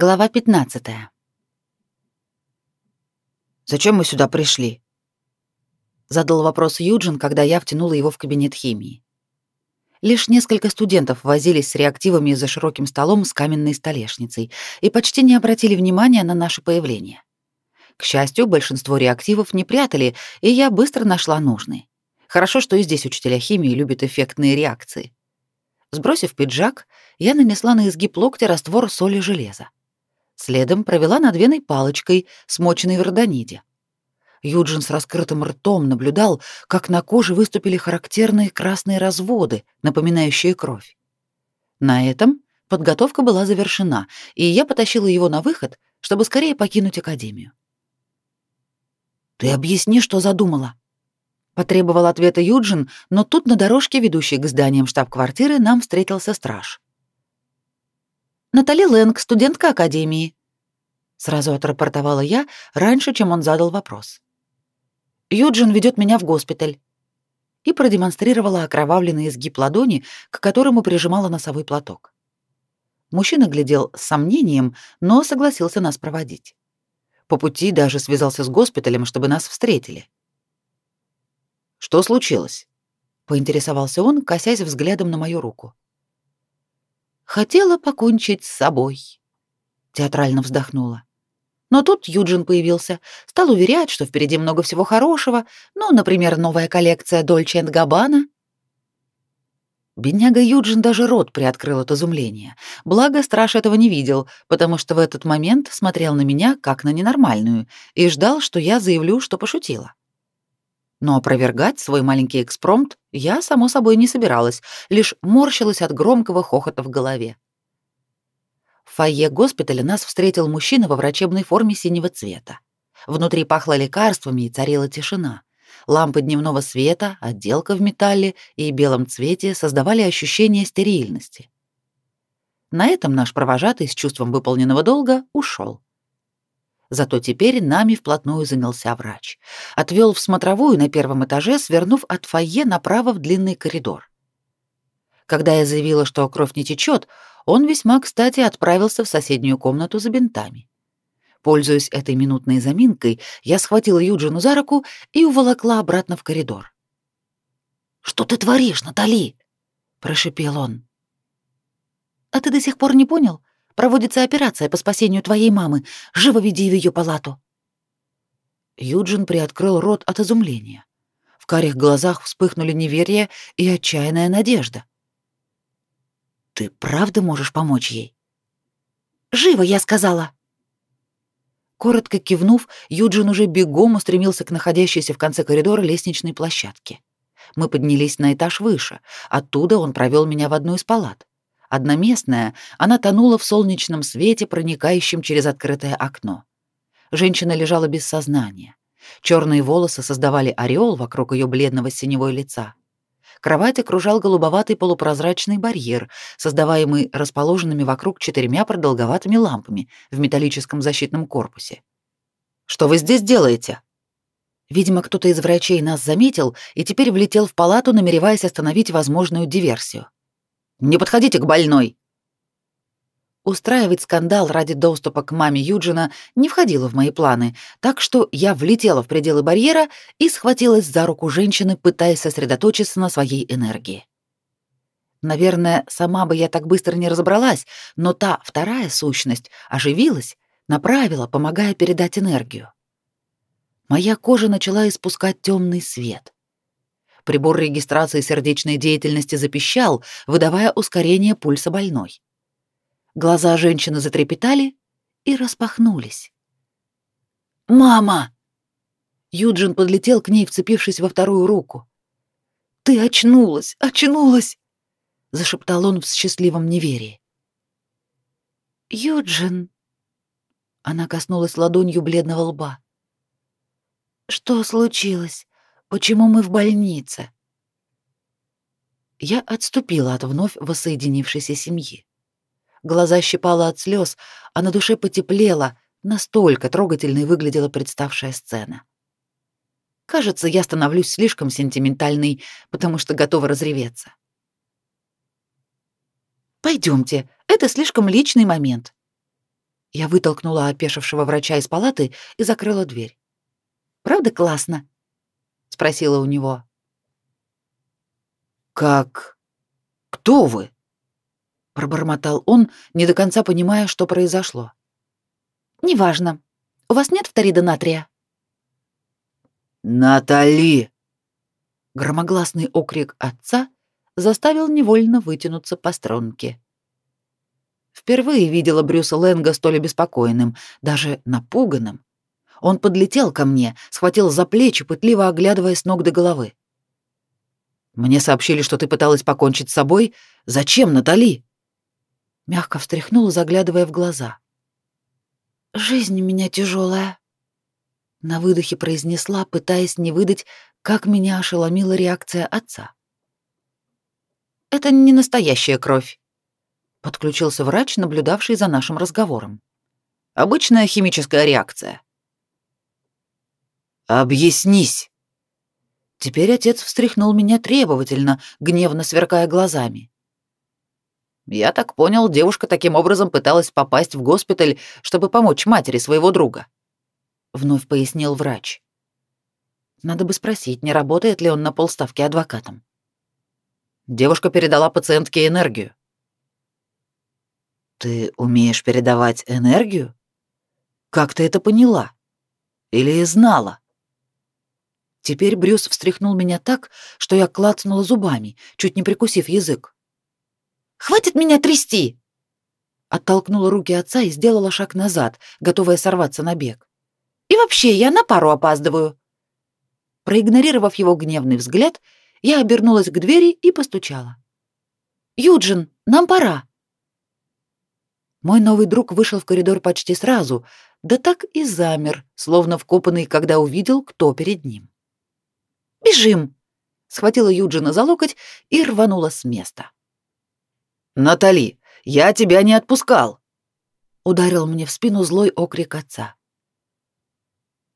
Глава 15. Зачем мы сюда пришли? задал вопрос Юджин, когда я втянула его в кабинет химии. Лишь несколько студентов возились с реактивами за широким столом с каменной столешницей и почти не обратили внимания на наше появление. К счастью, большинство реактивов не прятали, и я быстро нашла нужный. Хорошо, что и здесь учителя химии любят эффектные реакции. Сбросив пиджак, я нанесла на изгиб локтя раствор соли железа. Следом провела над веной палочкой, смоченной в родониде. Юджин с раскрытым ртом наблюдал, как на коже выступили характерные красные разводы, напоминающие кровь. На этом подготовка была завершена, и я потащила его на выход, чтобы скорее покинуть академию. «Ты объясни, что задумала», — потребовал ответа Юджин, но тут на дорожке, ведущей к зданиям штаб-квартиры, нам встретился страж. Натали Лэнг, студентка академии. Сразу отрапортовала я, раньше, чем он задал вопрос. Юджин ведет меня в госпиталь. И продемонстрировала окровавленный изгиб ладони, к которому прижимала носовой платок. Мужчина глядел с сомнением, но согласился нас проводить. По пути даже связался с госпиталем, чтобы нас встретили. «Что случилось?» — поинтересовался он, косясь взглядом на мою руку. Хотела покончить с собой. Театрально вздохнула. Но тут Юджин появился, стал уверять, что впереди много всего хорошего, ну, например, новая коллекция Dolce Gabbana. Бедняга Юджин даже рот приоткрыл от изумления. Благо, страж этого не видел, потому что в этот момент смотрел на меня как на ненормальную и ждал, что я заявлю, что пошутила. Но опровергать свой маленький экспромт я, само собой, не собиралась, лишь морщилась от громкого хохота в голове. В фойе госпиталя нас встретил мужчина во врачебной форме синего цвета. Внутри пахло лекарствами и царила тишина. Лампы дневного света, отделка в металле и белом цвете создавали ощущение стерильности. На этом наш провожатый с чувством выполненного долга ушел. Зато теперь нами вплотную занялся врач. Отвел в смотровую на первом этаже, свернув от фойе направо в длинный коридор. Когда я заявила, что кровь не течет, он весьма кстати отправился в соседнюю комнату за бинтами. Пользуясь этой минутной заминкой, я схватила Юджину за руку и уволокла обратно в коридор. «Что ты творишь, Натали?» — прошипел он. «А ты до сих пор не понял? Проводится операция по спасению твоей мамы. Живо веди в ее палату». Юджин приоткрыл рот от изумления. В карих глазах вспыхнули неверие и отчаянная надежда. «Ты правда можешь помочь ей?» «Живо, я сказала!» Коротко кивнув, Юджин уже бегом устремился к находящейся в конце коридора лестничной площадке. Мы поднялись на этаж выше. Оттуда он провел меня в одну из палат. Одноместная, она тонула в солнечном свете, проникающем через открытое окно. Женщина лежала без сознания. Черные волосы создавали ореол вокруг ее бледного синего лица. Кровать окружал голубоватый полупрозрачный барьер, создаваемый расположенными вокруг четырьмя продолговатыми лампами в металлическом защитном корпусе. «Что вы здесь делаете?» Видимо, кто-то из врачей нас заметил и теперь влетел в палату, намереваясь остановить возможную диверсию. Не подходите к больной!» Устраивать скандал ради доступа к маме Юджина не входило в мои планы, так что я влетела в пределы барьера и схватилась за руку женщины, пытаясь сосредоточиться на своей энергии. Наверное, сама бы я так быстро не разобралась, но та вторая сущность оживилась, направила, помогая передать энергию. Моя кожа начала испускать темный свет. Прибор регистрации сердечной деятельности запищал, выдавая ускорение пульса больной. Глаза женщины затрепетали и распахнулись. «Мама!» Юджин подлетел к ней, вцепившись во вторую руку. «Ты очнулась! Очнулась!» — зашептал он в счастливом неверии. «Юджин!» Она коснулась ладонью бледного лба. «Что случилось? Почему мы в больнице? Я отступила от вновь воссоединившейся семьи. Глаза щипало от слез, а на душе потеплело, настолько трогательной выглядела представшая сцена. Кажется, я становлюсь слишком сентиментальной, потому что готова разреветься. Пойдемте, это слишком личный момент. Я вытолкнула опешившего врача из палаты и закрыла дверь. «Правда классно?» — спросила у него. «Как? Кто вы?» — пробормотал он, не до конца понимая, что произошло. «Неважно. У вас нет фторида натрия?» «Натали!» Громогласный окрик отца заставил невольно вытянуться по струнке. Впервые видела Брюса Лэнга столь обеспокоенным, даже напуганным. Он подлетел ко мне, схватил за плечи, пытливо оглядывая с ног до головы. «Мне сообщили, что ты пыталась покончить с собой. Зачем, Натали?» Мягко встряхнул, заглядывая в глаза. «Жизнь у меня тяжелая», — на выдохе произнесла, пытаясь не выдать, как меня ошеломила реакция отца. «Это не настоящая кровь», — подключился врач, наблюдавший за нашим разговором. «Обычная химическая реакция». «Объяснись!» Теперь отец встряхнул меня требовательно, гневно сверкая глазами. Я так понял, девушка таким образом пыталась попасть в госпиталь, чтобы помочь матери своего друга. Вновь пояснил врач. Надо бы спросить, не работает ли он на полставки адвокатом. Девушка передала пациентке энергию. Ты умеешь передавать энергию? Как ты это поняла? Или знала? Теперь Брюс встряхнул меня так, что я клацнула зубами, чуть не прикусив язык. «Хватит меня трясти!» Оттолкнула руки отца и сделала шаг назад, готовая сорваться на бег. «И вообще, я на пару опаздываю!» Проигнорировав его гневный взгляд, я обернулась к двери и постучала. «Юджин, нам пора!» Мой новый друг вышел в коридор почти сразу, да так и замер, словно вкопанный, когда увидел, кто перед ним. «Бежим!» — схватила Юджина за локоть и рванула с места. «Натали, я тебя не отпускал!» — ударил мне в спину злой окрик отца.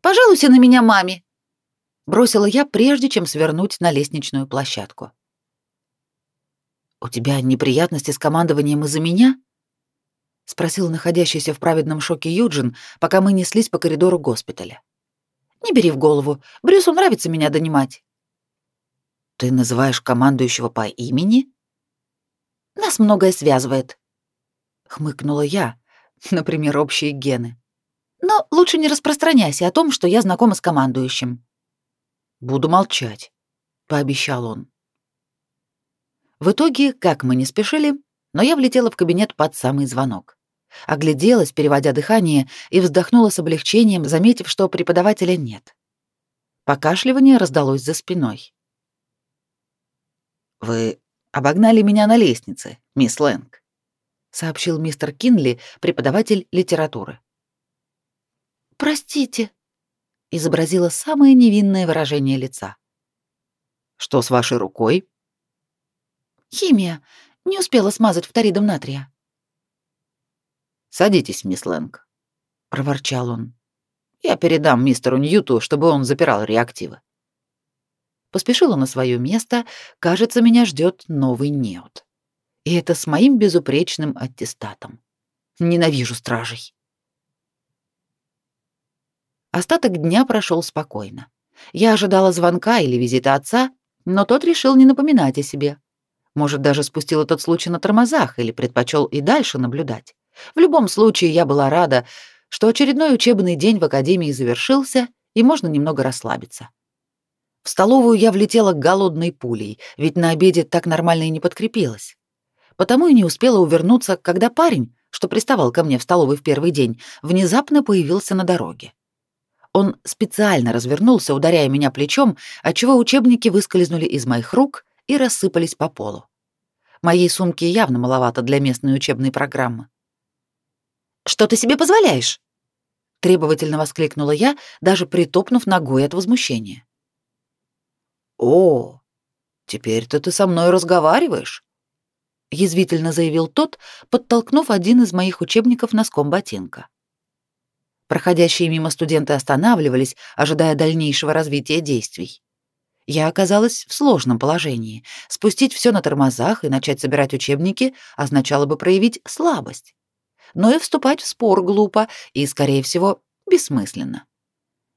«Пожалуйся на меня маме!» — бросила я, прежде чем свернуть на лестничную площадку. «У тебя неприятности с командованием из-за меня?» — спросил находящийся в праведном шоке Юджин, пока мы неслись по коридору госпиталя. Не бери в голову. Брюсу нравится меня донимать. Ты называешь командующего по имени? Нас многое связывает. Хмыкнула я. Например, общие гены. Но лучше не распространяйся о том, что я знакома с командующим. Буду молчать, пообещал он. В итоге, как мы не спешили, но я влетела в кабинет под самый звонок. Огляделась, переводя дыхание, и вздохнула с облегчением, заметив, что преподавателя нет. Покашливание раздалось за спиной. «Вы обогнали меня на лестнице, мисс Лэнг», — сообщил мистер Кинли, преподаватель литературы. «Простите», — изобразила самое невинное выражение лица. «Что с вашей рукой?» «Химия. Не успела смазать фторидом натрия». «Садитесь, мисс Лэнг», — проворчал он. «Я передам мистеру Ньюту, чтобы он запирал реактивы». Поспешила на свое место, кажется, меня ждет новый неот. И это с моим безупречным аттестатом. Ненавижу стражей. Остаток дня прошел спокойно. Я ожидала звонка или визита отца, но тот решил не напоминать о себе. Может, даже спустил этот случай на тормозах или предпочел и дальше наблюдать. В любом случае, я была рада, что очередной учебный день в академии завершился, и можно немного расслабиться. В столовую я влетела голодной пулей, ведь на обеде так нормально и не подкрепилась. Потому и не успела увернуться, когда парень, что приставал ко мне в столовой в первый день, внезапно появился на дороге. Он специально развернулся, ударяя меня плечом, отчего учебники выскользнули из моих рук и рассыпались по полу. Моей сумки явно маловато для местной учебной программы. Что ты себе позволяешь? требовательно воскликнула я, даже притопнув ногой от возмущения. О, теперь-то ты со мной разговариваешь, язвительно заявил тот, подтолкнув один из моих учебников носком ботинка. Проходящие мимо студенты останавливались, ожидая дальнейшего развития действий. Я оказалась в сложном положении. Спустить все на тормозах и начать собирать учебники означало бы проявить слабость. Но и вступать в спор глупо и, скорее всего, бессмысленно.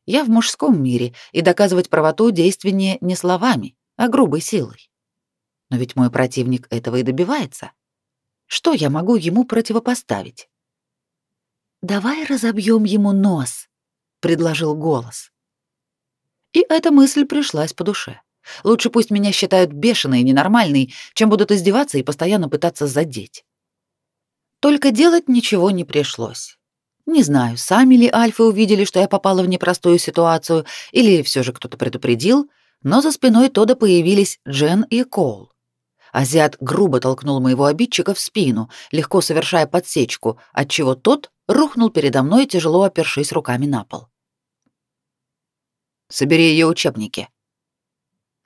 Я в мужском мире, и доказывать правоту действеннее не словами, а грубой силой. Но ведь мой противник этого и добивается. Что я могу ему противопоставить? «Давай разобьем ему нос», — предложил голос. И эта мысль пришлась по душе. Лучше пусть меня считают бешеной и ненормальной, чем будут издеваться и постоянно пытаться задеть. Только делать ничего не пришлось. Не знаю, сами ли альфы увидели, что я попала в непростую ситуацию, или все же кто-то предупредил, но за спиной Тода появились Джен и Коул. Азиат грубо толкнул моего обидчика в спину, легко совершая подсечку, отчего тот рухнул передо мной, тяжело опершись руками на пол. «Собери ее учебники».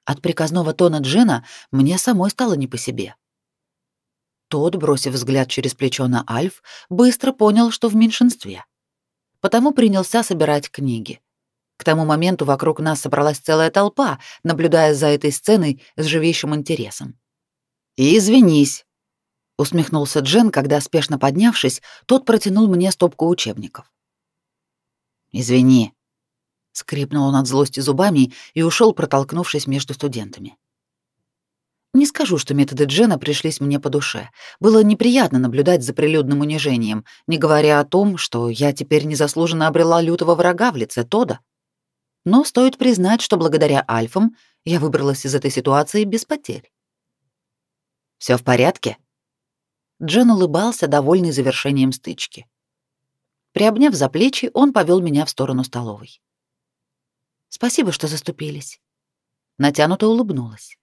От приказного тона Джена мне самой стало не по себе. Тот, бросив взгляд через плечо на Альф, быстро понял, что в меньшинстве. Потому принялся собирать книги. К тому моменту вокруг нас собралась целая толпа, наблюдая за этой сценой с живейшим интересом. «И извинись», — усмехнулся Джен, когда, спешно поднявшись, тот протянул мне стопку учебников. «Извини», — скрипнул он от злости зубами и ушел, протолкнувшись между студентами. Не скажу, что методы Джена пришлись мне по душе. Было неприятно наблюдать за прилюдным унижением, не говоря о том, что я теперь незаслуженно обрела лютого врага в лице Тода. Но стоит признать, что благодаря альфам я выбралась из этой ситуации без потерь. Все в порядке?» Джен улыбался, довольный завершением стычки. Приобняв за плечи, он повел меня в сторону столовой. «Спасибо, что заступились». Натянуто улыбнулась.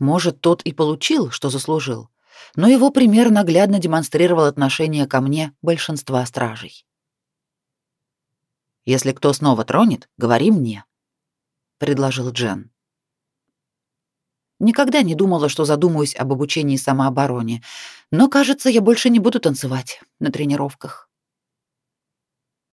Может, тот и получил, что заслужил, но его пример наглядно демонстрировал отношение ко мне большинства стражей. «Если кто снова тронет, говори мне», — предложил Джен. Никогда не думала, что задумаюсь об обучении самообороне, но, кажется, я больше не буду танцевать на тренировках.